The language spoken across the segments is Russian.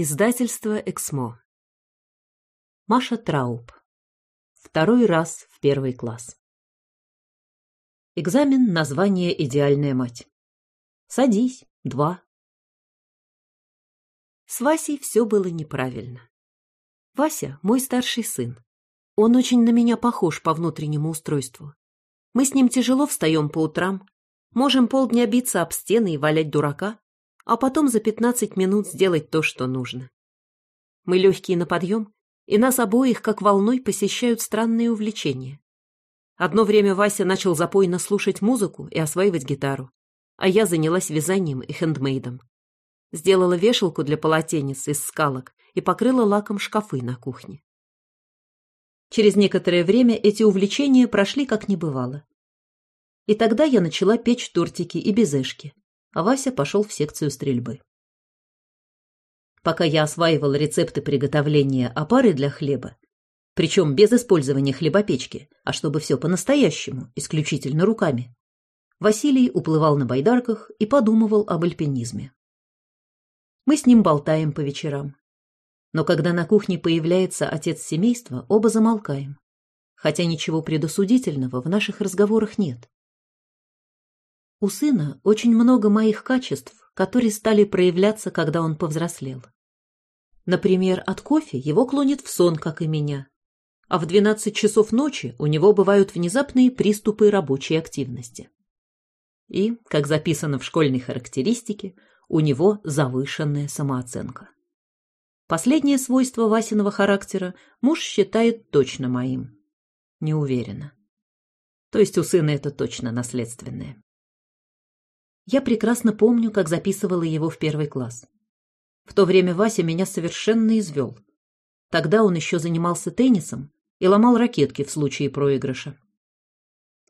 Издательство «Эксмо». Маша Трауб. Второй раз в первый класс. Экзамен на звание «Идеальная мать». Садись. Два. С Васей все было неправильно. Вася – мой старший сын. Он очень на меня похож по внутреннему устройству. Мы с ним тяжело встаем по утрам, можем полдня биться об стены и валять дурака, а потом за 15 минут сделать то, что нужно. Мы легкие на подъем, и нас обоих как волной посещают странные увлечения. Одно время Вася начал запойно слушать музыку и осваивать гитару, а я занялась вязанием и хендмейдом. Сделала вешалку для полотенец из скалок и покрыла лаком шкафы на кухне. Через некоторое время эти увлечения прошли как не бывало. И тогда я начала печь тортики и безешки, а Вася пошел в секцию стрельбы. Пока я осваивал рецепты приготовления опары для хлеба, причем без использования хлебопечки, а чтобы все по-настоящему, исключительно руками, Василий уплывал на байдарках и подумывал об альпинизме. Мы с ним болтаем по вечерам. Но когда на кухне появляется отец семейства, оба замолкаем. Хотя ничего предосудительного в наших разговорах нет. У сына очень много моих качеств, которые стали проявляться, когда он повзрослел. Например, от кофе его клонит в сон, как и меня. А в 12 часов ночи у него бывают внезапные приступы рабочей активности. И, как записано в школьной характеристике, у него завышенная самооценка. Последнее свойство Васиного характера муж считает точно моим. Не уверена. То есть у сына это точно наследственное. Я прекрасно помню, как записывала его в первый класс. В то время Вася меня совершенно извел. Тогда он еще занимался теннисом и ломал ракетки в случае проигрыша.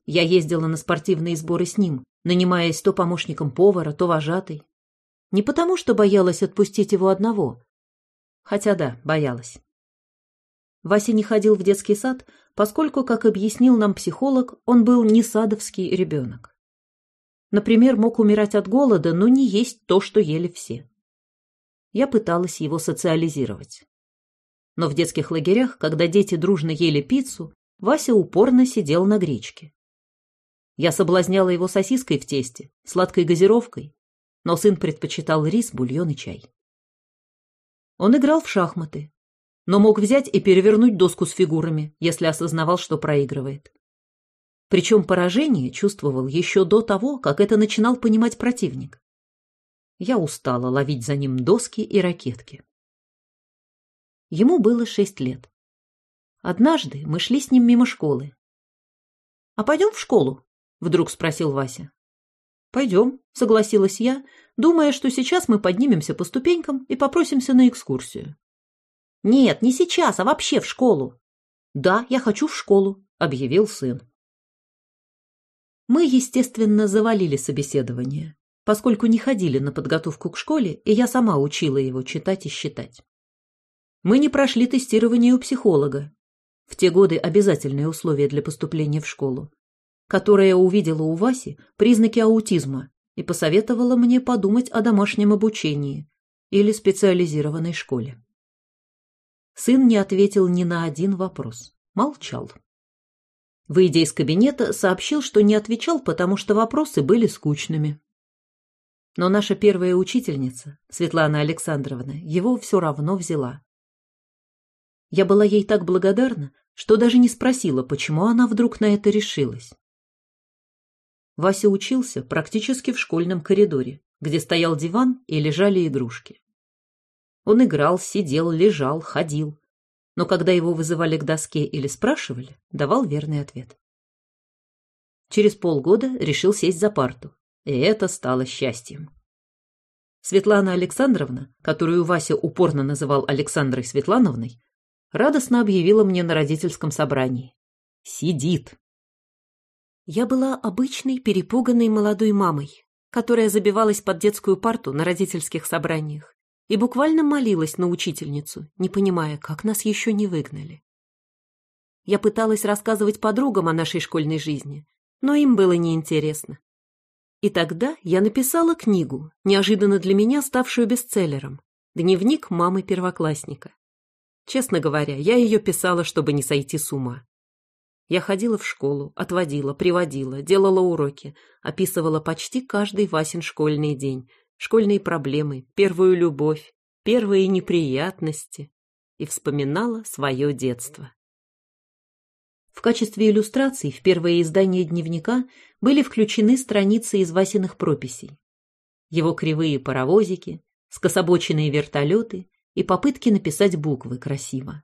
Я ездила на спортивные сборы с ним, нанимаясь то помощником повара, то вожатой. Не потому, что боялась отпустить его одного. Хотя да, боялась. Вася не ходил в детский сад, поскольку, как объяснил нам психолог, он был не садовский ребенок. Например, мог умирать от голода, но не есть то, что ели все. Я пыталась его социализировать. Но в детских лагерях, когда дети дружно ели пиццу, Вася упорно сидел на гречке. Я соблазняла его сосиской в тесте, сладкой газировкой, но сын предпочитал рис, бульон и чай. Он играл в шахматы, но мог взять и перевернуть доску с фигурами, если осознавал, что проигрывает. Причем поражение чувствовал еще до того, как это начинал понимать противник. Я устала ловить за ним доски и ракетки. Ему было шесть лет. Однажды мы шли с ним мимо школы. — А пойдем в школу? — вдруг спросил Вася. — Пойдем, — согласилась я, думая, что сейчас мы поднимемся по ступенькам и попросимся на экскурсию. — Нет, не сейчас, а вообще в школу. — Да, я хочу в школу, — объявил сын. Мы, естественно, завалили собеседование, поскольку не ходили на подготовку к школе, и я сама учила его читать и считать. Мы не прошли тестирование у психолога, в те годы обязательное условие для поступления в школу, которая увидела у Васи признаки аутизма и посоветовала мне подумать о домашнем обучении или специализированной школе. Сын не ответил ни на один вопрос, молчал. Выйдя из кабинета, сообщил, что не отвечал, потому что вопросы были скучными. Но наша первая учительница, Светлана Александровна, его все равно взяла. Я была ей так благодарна, что даже не спросила, почему она вдруг на это решилась. Вася учился практически в школьном коридоре, где стоял диван и лежали игрушки. Он играл, сидел, лежал, ходил, но когда его вызывали к доске или спрашивали, давал верный ответ. Через полгода решил сесть за парту, и это стало счастьем. Светлана Александровна, которую Вася упорно называл Александрой Светлановной, радостно объявила мне на родительском собрании. «Сидит!» Я была обычной перепуганной молодой мамой, которая забивалась под детскую парту на родительских собраниях и буквально молилась на учительницу, не понимая, как нас еще не выгнали. Я пыталась рассказывать подругам о нашей школьной жизни, но им было неинтересно. И тогда я написала книгу, неожиданно для меня ставшую бестселлером, Дневник мамы первоклассника. Честно говоря, я ее писала, чтобы не сойти с ума. Я ходила в школу, отводила, приводила, делала уроки, описывала почти каждый Васин школьный день, школьные проблемы, первую любовь, первые неприятности и вспоминала свое детство. В качестве иллюстраций в первое издание дневника были включены страницы из Васиных прописей. Его кривые паровозики, скособоченные вертолеты и попытки написать буквы красиво.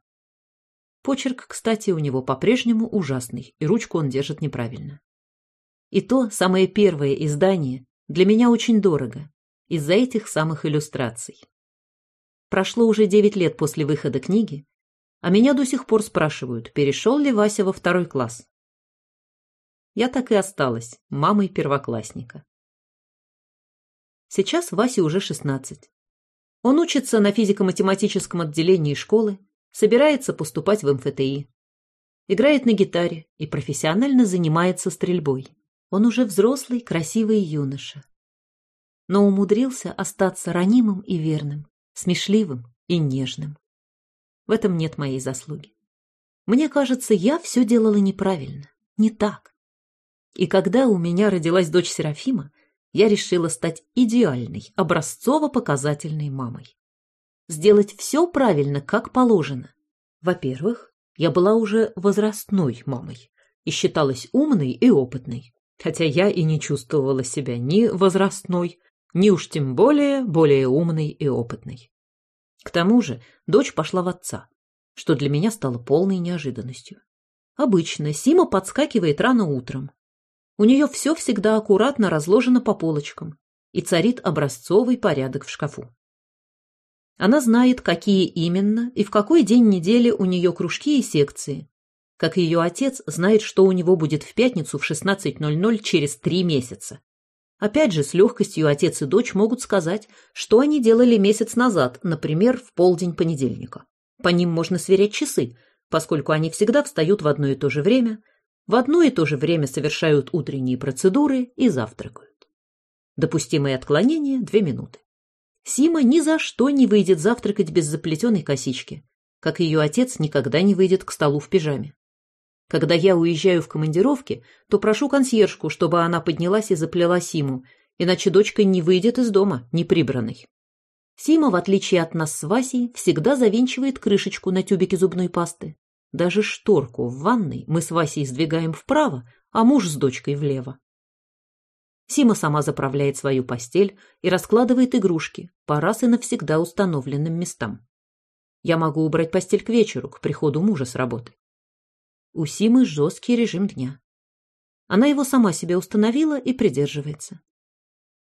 Почерк, кстати, у него по-прежнему ужасный, и ручку он держит неправильно. И то самое первое издание для меня очень дорого из-за этих самых иллюстраций. Прошло уже девять лет после выхода книги, а меня до сих пор спрашивают, перешел ли Вася во второй класс. Я так и осталась мамой первоклассника. Сейчас Васе уже шестнадцать. Он учится на физико-математическом отделении школы, собирается поступать в МФТИ. Играет на гитаре и профессионально занимается стрельбой. Он уже взрослый, красивый юноша. Но умудрился остаться ранимым и верным, смешливым и нежным. В этом нет моей заслуги. Мне кажется, я все делала неправильно, не так. И когда у меня родилась дочь Серафима, я решила стать идеальной, образцово-показательной мамой сделать все правильно, как положено. Во-первых, я была уже возрастной мамой и считалась умной и опытной, хотя я и не чувствовала себя ни возрастной, ни уж тем более более умной и опытной. К тому же дочь пошла в отца, что для меня стало полной неожиданностью. Обычно Сима подскакивает рано утром. У нее все всегда аккуратно разложено по полочкам, и царит образцовый порядок в шкафу. Она знает, какие именно и в какой день недели у нее кружки и секции. Как ее отец знает, что у него будет в пятницу в 16.00 через три месяца. Опять же, с легкостью отец и дочь могут сказать, что они делали месяц назад, например, в полдень понедельника. По ним можно сверять часы, поскольку они всегда встают в одно и то же время, в одно и то же время совершают утренние процедуры и завтракают. Допустимые отклонения – две минуты. Сима ни за что не выйдет завтракать без заплетенной косички, как ее отец никогда не выйдет к столу в пижаме. Когда я уезжаю в командировки, то прошу консьержку, чтобы она поднялась и заплела Симу, иначе дочка не выйдет из дома, не прибранной. Сима, в отличие от нас с Васей, всегда завинчивает крышечку на тюбике зубной пасты. Даже шторку в ванной мы с Васей сдвигаем вправо, а муж с дочкой влево. Сима сама заправляет свою постель и раскладывает игрушки по раз и навсегда установленным местам. Я могу убрать постель к вечеру, к приходу мужа с работы. У Симы жесткий режим дня. Она его сама себе установила и придерживается.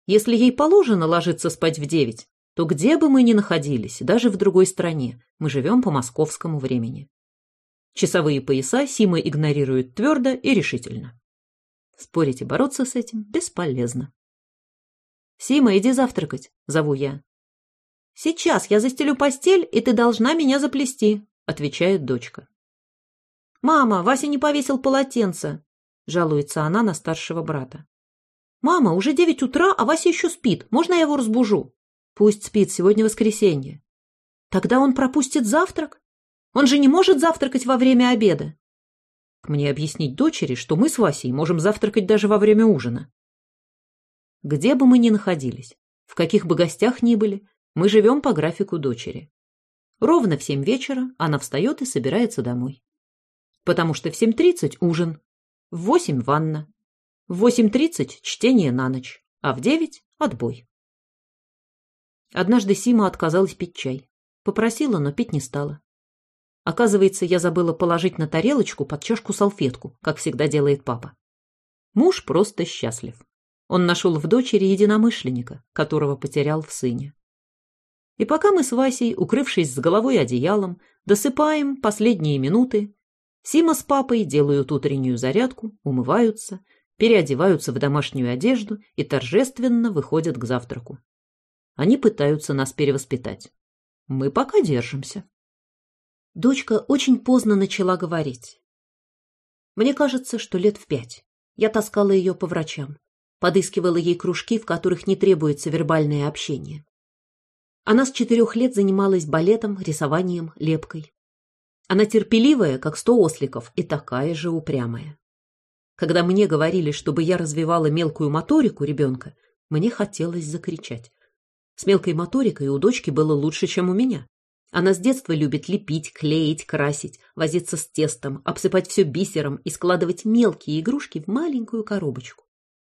Если ей положено ложиться спать в девять, то где бы мы ни находились, даже в другой стране, мы живем по московскому времени. Часовые пояса Сима игнорирует твердо и решительно. Спорить и бороться с этим бесполезно. «Сима, иди завтракать», — зову я. «Сейчас я застелю постель, и ты должна меня заплести», — отвечает дочка. «Мама, Вася не повесил полотенце», — жалуется она на старшего брата. «Мама, уже девять утра, а Вася еще спит. Можно я его разбужу?» «Пусть спит, сегодня воскресенье». «Тогда он пропустит завтрак? Он же не может завтракать во время обеда». Мне объяснить дочери, что мы с Васей можем завтракать даже во время ужина. Где бы мы ни находились, в каких бы гостях ни были, мы живем по графику дочери. Ровно в семь вечера она встает и собирается домой. Потому что в семь тридцать ужин, в восемь ванна, в восемь тридцать чтение на ночь, а в девять отбой. Однажды Сима отказалась пить чай. Попросила, но пить не стала. Оказывается, я забыла положить на тарелочку под чашку салфетку, как всегда делает папа. Муж просто счастлив. Он нашел в дочери единомышленника, которого потерял в сыне. И пока мы с Васей, укрывшись с головой одеялом, досыпаем последние минуты, Сима с папой делают утреннюю зарядку, умываются, переодеваются в домашнюю одежду и торжественно выходят к завтраку. Они пытаются нас перевоспитать. Мы пока держимся. Дочка очень поздно начала говорить. Мне кажется, что лет в пять. Я таскала ее по врачам, подыскивала ей кружки, в которых не требуется вербальное общение. Она с четырех лет занималась балетом, рисованием, лепкой. Она терпеливая, как сто осликов, и такая же упрямая. Когда мне говорили, чтобы я развивала мелкую моторику ребенка, мне хотелось закричать. С мелкой моторикой у дочки было лучше, чем у меня. Она с детства любит лепить, клеить, красить, возиться с тестом, обсыпать все бисером и складывать мелкие игрушки в маленькую коробочку.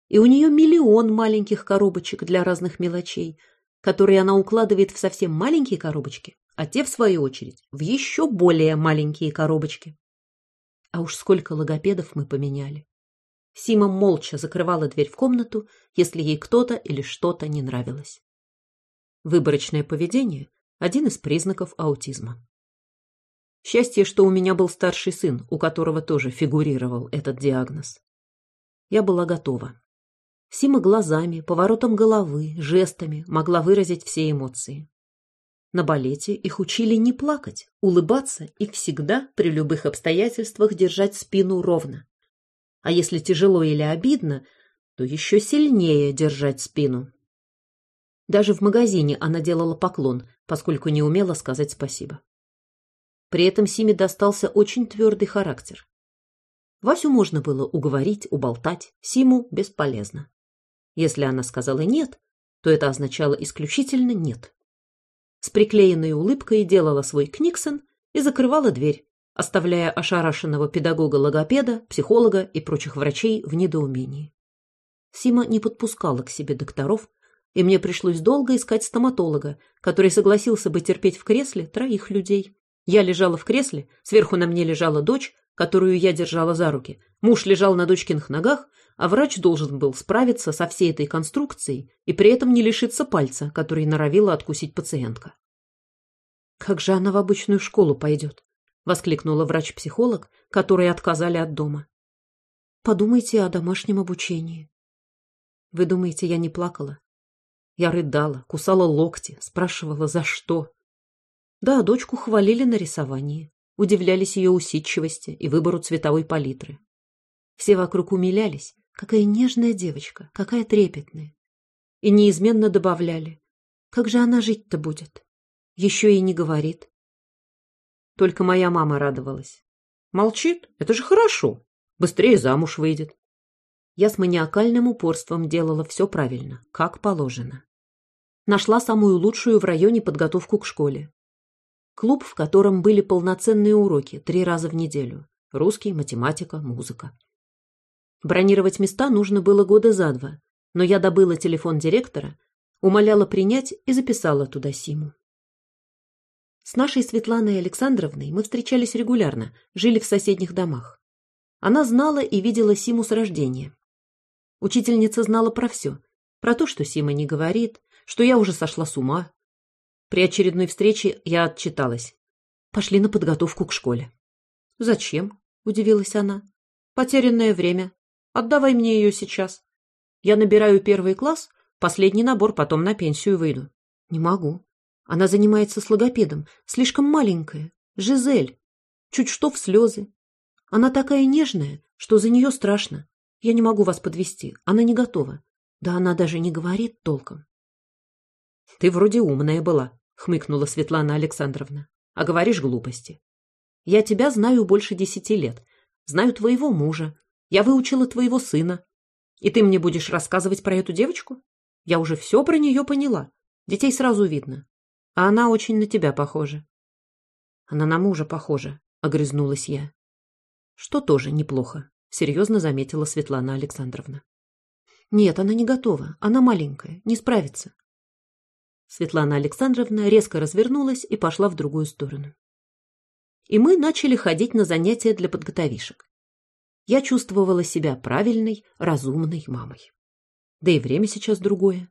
И у нее миллион маленьких коробочек для разных мелочей, которые она укладывает в совсем маленькие коробочки, а те, в свою очередь, в еще более маленькие коробочки. А уж сколько логопедов мы поменяли. Сима молча закрывала дверь в комнату, если ей кто-то или что-то не нравилось. Выборочное поведение – один из признаков аутизма. Счастье, что у меня был старший сын, у которого тоже фигурировал этот диагноз. Я была готова. Сима глазами, поворотом головы, жестами могла выразить все эмоции. На балете их учили не плакать, улыбаться и всегда, при любых обстоятельствах, держать спину ровно. А если тяжело или обидно, то еще сильнее держать спину. Даже в магазине она делала поклон, поскольку не умела сказать спасибо. При этом Симе достался очень твердый характер. Васю можно было уговорить, уболтать, Симу бесполезно. Если она сказала «нет», то это означало исключительно «нет». С приклеенной улыбкой делала свой книксон и закрывала дверь, оставляя ошарашенного педагога-логопеда, психолога и прочих врачей в недоумении. Сима не подпускала к себе докторов, и мне пришлось долго искать стоматолога, который согласился бы терпеть в кресле троих людей. Я лежала в кресле, сверху на мне лежала дочь, которую я держала за руки. Муж лежал на дочкиных ногах, а врач должен был справиться со всей этой конструкцией и при этом не лишиться пальца, который норовила откусить пациентка. «Как же она в обычную школу пойдет?» — воскликнула врач-психолог, которые отказали от дома. «Подумайте о домашнем обучении». «Вы думаете, я не плакала?» Я рыдала, кусала локти, спрашивала, за что. Да, дочку хвалили на рисовании, удивлялись ее усидчивости и выбору цветовой палитры. Все вокруг умилялись, какая нежная девочка, какая трепетная. И неизменно добавляли, как же она жить-то будет? Еще и не говорит. Только моя мама радовалась. Молчит, это же хорошо, быстрее замуж выйдет. Я с маниакальным упорством делала все правильно, как положено нашла самую лучшую в районе подготовку к школе. Клуб, в котором были полноценные уроки три раза в неделю. Русский, математика, музыка. Бронировать места нужно было года за два, но я добыла телефон директора, умоляла принять и записала туда Симу. С нашей Светланой Александровной мы встречались регулярно, жили в соседних домах. Она знала и видела Симу с рождения. Учительница знала про все. Про то, что Сима не говорит, что я уже сошла с ума. При очередной встрече я отчиталась. Пошли на подготовку к школе. «Зачем?» – удивилась она. «Потерянное время. Отдавай мне ее сейчас. Я набираю первый класс, последний набор, потом на пенсию выйду». «Не могу. Она занимается с логопедом, слишком маленькая. Жизель. Чуть что в слезы. Она такая нежная, что за нее страшно. Я не могу вас подвести. Она не готова. Да она даже не говорит толком. Ты вроде умная была, хмыкнула Светлана Александровна. А говоришь глупости. Я тебя знаю больше десяти лет. Знаю твоего мужа. Я выучила твоего сына. И ты мне будешь рассказывать про эту девочку? Я уже все про нее поняла. Детей сразу видно. А она очень на тебя похожа. Она на мужа похожа, огрызнулась я. Что тоже неплохо, серьезно заметила Светлана Александровна. Нет, она не готова. Она маленькая, не справится. Светлана Александровна резко развернулась и пошла в другую сторону. И мы начали ходить на занятия для подготовишек. Я чувствовала себя правильной, разумной мамой. Да и время сейчас другое.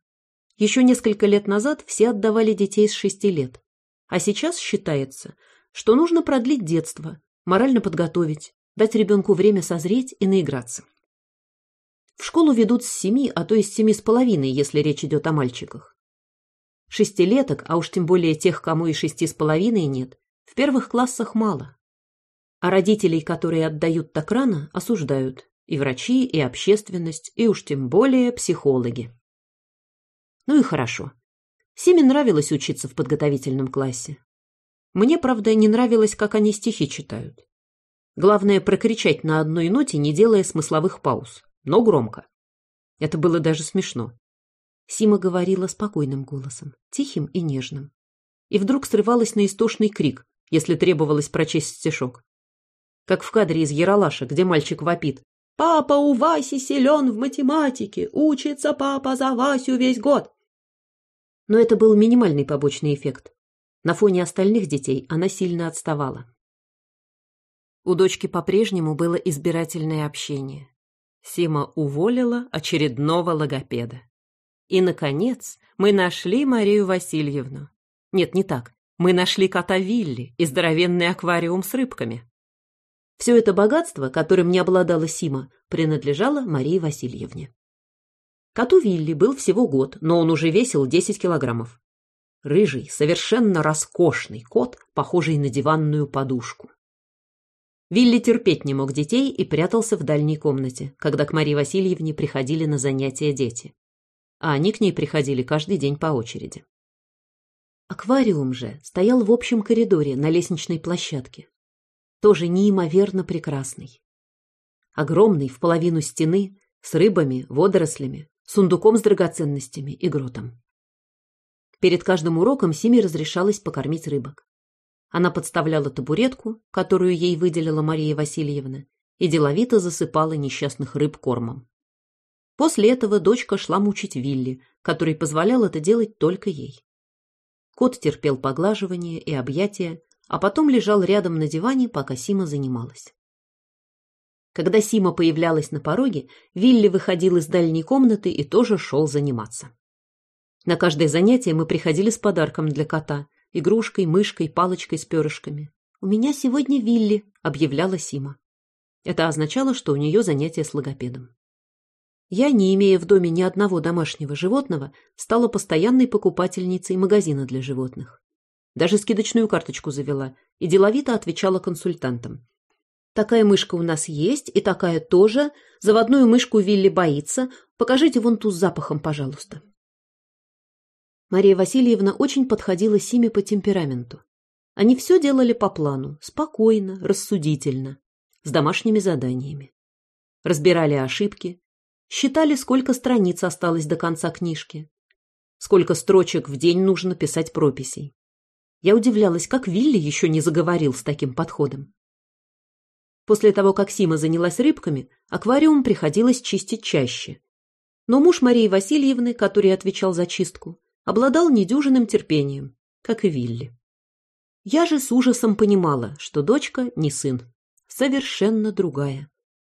Еще несколько лет назад все отдавали детей с шести лет. А сейчас считается, что нужно продлить детство, морально подготовить, дать ребенку время созреть и наиграться. В школу ведут с семи, а то и с семи с половиной, если речь идет о мальчиках. Шестилеток, а уж тем более тех, кому и шести с половиной нет, в первых классах мало. А родителей, которые отдают так рано, осуждают и врачи, и общественность, и уж тем более психологи. Ну и хорошо. Симе нравилось учиться в подготовительном классе. Мне, правда, не нравилось, как они стихи читают. Главное прокричать на одной ноте, не делая смысловых пауз, но громко. Это было даже смешно. Сима говорила спокойным голосом, тихим и нежным. И вдруг срывалась на истошный крик, если требовалось прочесть стишок. Как в кадре из Яралаша, где мальчик вопит. «Папа у Васи силен в математике, учится папа за Васю весь год!» Но это был минимальный побочный эффект. На фоне остальных детей она сильно отставала. У дочки по-прежнему было избирательное общение. Сима уволила очередного логопеда. И, наконец, мы нашли Марию Васильевну. Нет, не так. Мы нашли кота Вилли и здоровенный аквариум с рыбками. Все это богатство, которым не обладала Сима, принадлежало Марии Васильевне. Коту Вилли был всего год, но он уже весил 10 килограммов. Рыжий, совершенно роскошный кот, похожий на диванную подушку. Вилли терпеть не мог детей и прятался в дальней комнате, когда к Марии Васильевне приходили на занятия дети. А они к ней приходили каждый день по очереди. Аквариум же стоял в общем коридоре на лестничной площадке. Тоже неимоверно прекрасный. Огромный, в половину стены, с рыбами, водорослями, сундуком с драгоценностями и гротом. Перед каждым уроком Симе разрешалось покормить рыбок. Она подставляла табуретку, которую ей выделила Мария Васильевна, и деловито засыпала несчастных рыб кормом. После этого дочка шла мучить Вилли, который позволял это делать только ей. Кот терпел поглаживание и объятия, а потом лежал рядом на диване, пока Сима занималась. Когда Сима появлялась на пороге, Вилли выходил из дальней комнаты и тоже шел заниматься. На каждое занятие мы приходили с подарком для кота, игрушкой, мышкой, палочкой с перышками. «У меня сегодня Вилли», — объявляла Сима. Это означало, что у нее занятие с логопедом. Я, не имея в доме ни одного домашнего животного, стала постоянной покупательницей магазина для животных. Даже скидочную карточку завела и деловито отвечала консультантам. «Такая мышка у нас есть, и такая тоже. Заводную мышку Вилли боится. Покажите вон ту с запахом, пожалуйста». Мария Васильевна очень подходила Симе по темпераменту. Они все делали по плану, спокойно, рассудительно, с домашними заданиями. Разбирали ошибки, считали, сколько страниц осталось до конца книжки, сколько строчек в день нужно писать прописей. Я удивлялась, как Вилли еще не заговорил с таким подходом. После того, как Сима занялась рыбками, аквариум приходилось чистить чаще. Но муж Марии Васильевны, который отвечал за чистку, обладал недюжинным терпением, как и Вилли. Я же с ужасом понимала, что дочка не сын, совершенно другая.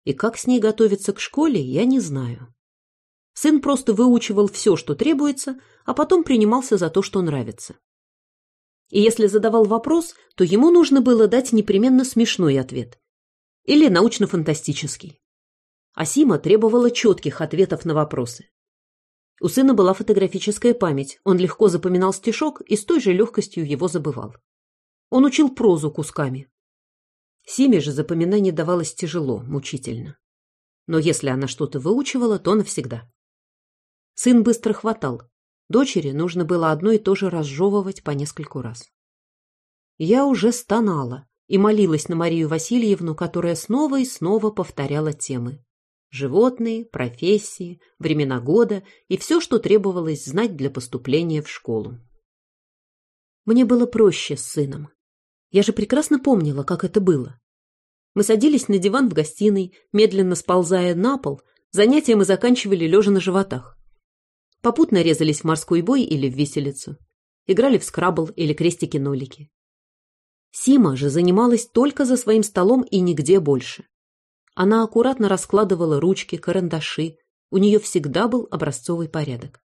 И как с ней готовиться к школе, я не знаю. Сын просто выучивал все, что требуется, а потом принимался за то, что нравится. И если задавал вопрос, то ему нужно было дать непременно смешной ответ. Или научно-фантастический. А Сима требовала четких ответов на вопросы. У сына была фотографическая память, он легко запоминал стишок и с той же легкостью его забывал. Он учил прозу кусками. Симе же запоминание давалось тяжело, мучительно. Но если она что-то выучивала, то навсегда. Сын быстро хватал. Дочери нужно было одно и то же разжевывать по нескольку раз. Я уже стонала и молилась на Марию Васильевну, которая снова и снова повторяла темы животные, профессии, времена года и все, что требовалось знать для поступления в школу. Мне было проще с сыном. Я же прекрасно помнила, как это было. Мы садились на диван в гостиной, медленно сползая на пол, занятия мы заканчивали лежа на животах. Попутно резались в морской бой или в виселицу. Играли в скрабл или крестики-нолики. Сима же занималась только за своим столом и нигде больше. Она аккуратно раскладывала ручки, карандаши. У нее всегда был образцовый порядок.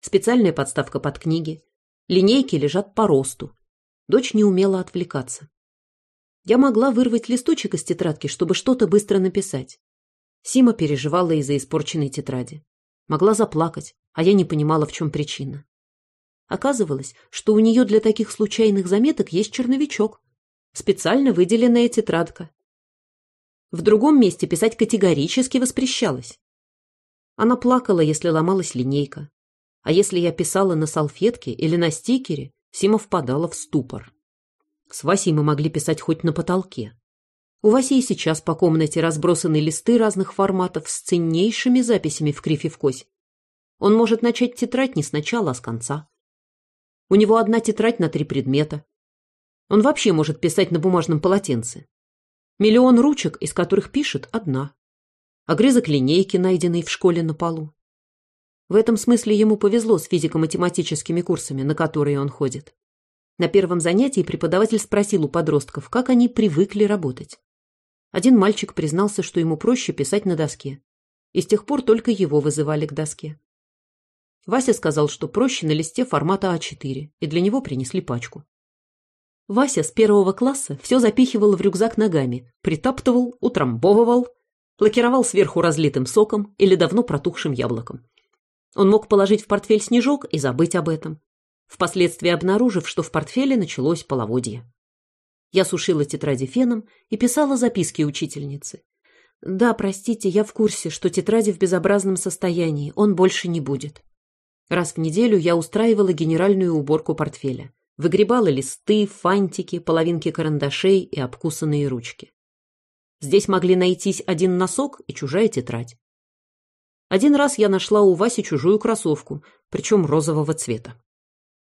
Специальная подставка под книги. Линейки лежат по росту. Дочь не умела отвлекаться. Я могла вырвать листочек из тетрадки, чтобы что-то быстро написать. Сима переживала из-за испорченной тетради. Могла заплакать, а я не понимала, в чем причина. Оказывалось, что у нее для таких случайных заметок есть черновичок. Специально выделенная тетрадка, в другом месте писать категорически воспрещалось. Она плакала, если ломалась линейка. А если я писала на салфетке или на стикере, Сима впадала в ступор. С Васей мы могли писать хоть на потолке. У Васи и сейчас по комнате разбросаны листы разных форматов с ценнейшими записями в крифе в кось. Он может начать тетрадь не сначала, а с конца. У него одна тетрадь на три предмета. Он вообще может писать на бумажном полотенце. Миллион ручек, из которых пишет одна. Огрызок линейки, найденный в школе на полу. В этом смысле ему повезло с физико-математическими курсами, на которые он ходит. На первом занятии преподаватель спросил у подростков, как они привыкли работать. Один мальчик признался, что ему проще писать на доске. И с тех пор только его вызывали к доске. Вася сказал, что проще на листе формата А4, и для него принесли пачку. Вася с первого класса все запихивал в рюкзак ногами, притаптывал, утрамбовывал, лакировал сверху разлитым соком или давно протухшим яблоком. Он мог положить в портфель снежок и забыть об этом, впоследствии обнаружив, что в портфеле началось половодье. Я сушила тетради феном и писала записки учительнице. «Да, простите, я в курсе, что тетради в безобразном состоянии, он больше не будет». Раз в неделю я устраивала генеральную уборку портфеля. Выгребала листы, фантики, половинки карандашей и обкусанные ручки. Здесь могли найтись один носок и чужая тетрадь. Один раз я нашла у Васи чужую кроссовку, причем розового цвета.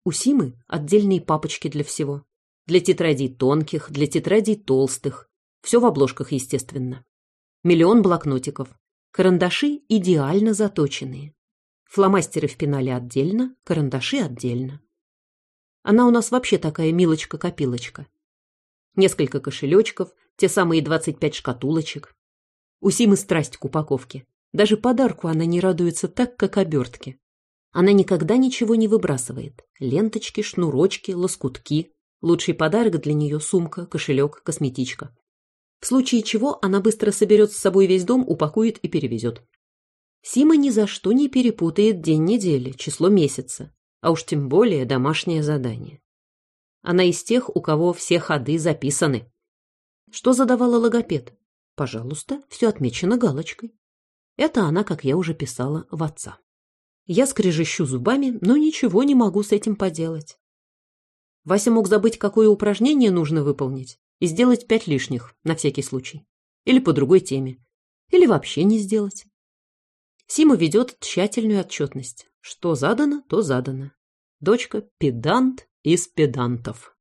У Симы отдельные папочки для всего. Для тетрадей тонких, для тетрадей толстых. Все в обложках, естественно. Миллион блокнотиков. Карандаши идеально заточенные. Фломастеры в пенале отдельно, карандаши отдельно. Она у нас вообще такая милочка-копилочка. Несколько кошелечков, те самые 25 шкатулочек. У Симы страсть к упаковке. Даже подарку она не радуется так, как обертке. Она никогда ничего не выбрасывает. Ленточки, шнурочки, лоскутки. Лучший подарок для нее – сумка, кошелек, косметичка. В случае чего она быстро соберет с собой весь дом, упакует и перевезет. Сима ни за что не перепутает день недели, число месяца, а уж тем более домашнее задание. Она из тех, у кого все ходы записаны. Что задавала логопед? Пожалуйста, все отмечено галочкой. Это она, как я уже писала, в отца. Я скрежещу зубами, но ничего не могу с этим поделать. Вася мог забыть, какое упражнение нужно выполнить, и сделать пять лишних, на всякий случай. Или по другой теме. Или вообще не сделать. Сима ведет тщательную отчетность. Что задано, то задано. Дочка – педант из педантов.